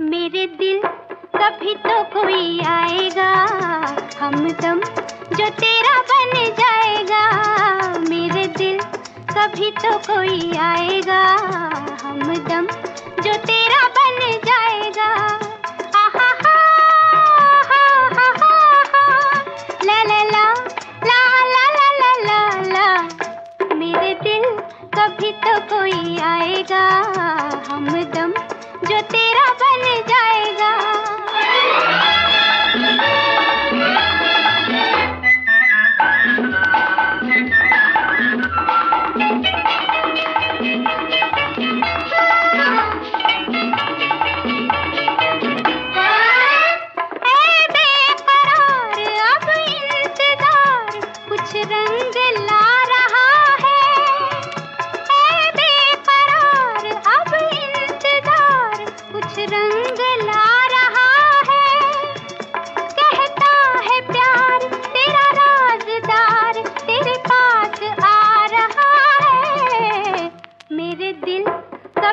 मेरे दिल कभी तो कोई आएगा कभी तो कोई आएगा हमदम जो तेरा बन जाएगा। मेरे दिल कभी तो कोई आएगा हमदम जो तेरा बन जाएगा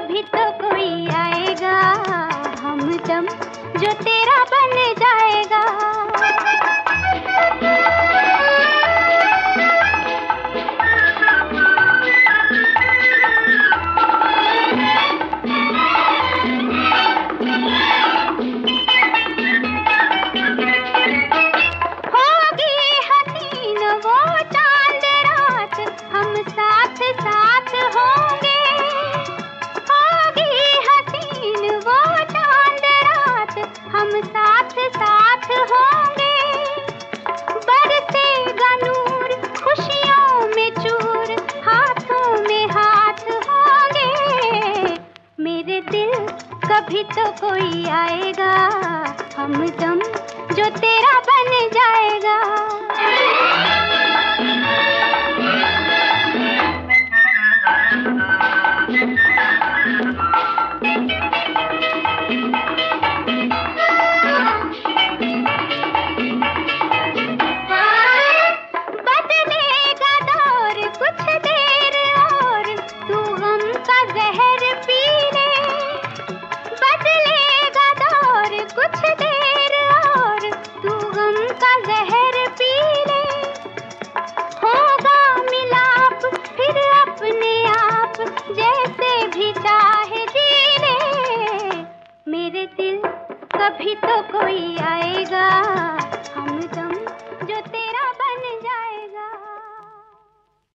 कभी तो कोई आएगा। हम दम जो तेरा बन जाएगा। साथ साथ होंगे। बरसेगा नूर खुशियों में चूर, हाथों में हाथ होंगे। मेरे दिल कभी तो कोई आएगा, हम दम जो तेरा बन जाएगा। कभी तो कोई हमदम